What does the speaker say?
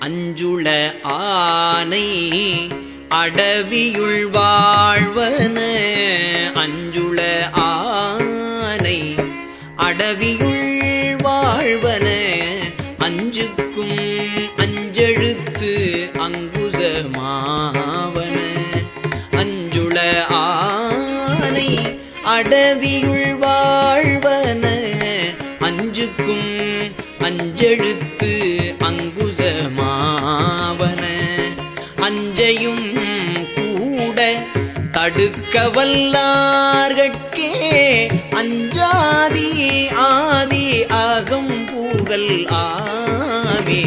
அஞ்சுள ஆனை அடவியுள் வாழ்வன. அஞ்சுள ஆனை அடவியுள் வாழ்வன. அஞ்சுக்கும் அஞ்செழுத்து அங்குசமாவன. அஞ்சுள ஆனை அடவியுள் வாழ்வன. அஞ்சுக்கும் அஞ்செழுத்து அஞ்சையும் கூட தடுக்க வல்லார்கட்கே அஞ்சாதி ஆதி அகம் பூகல் ஆவே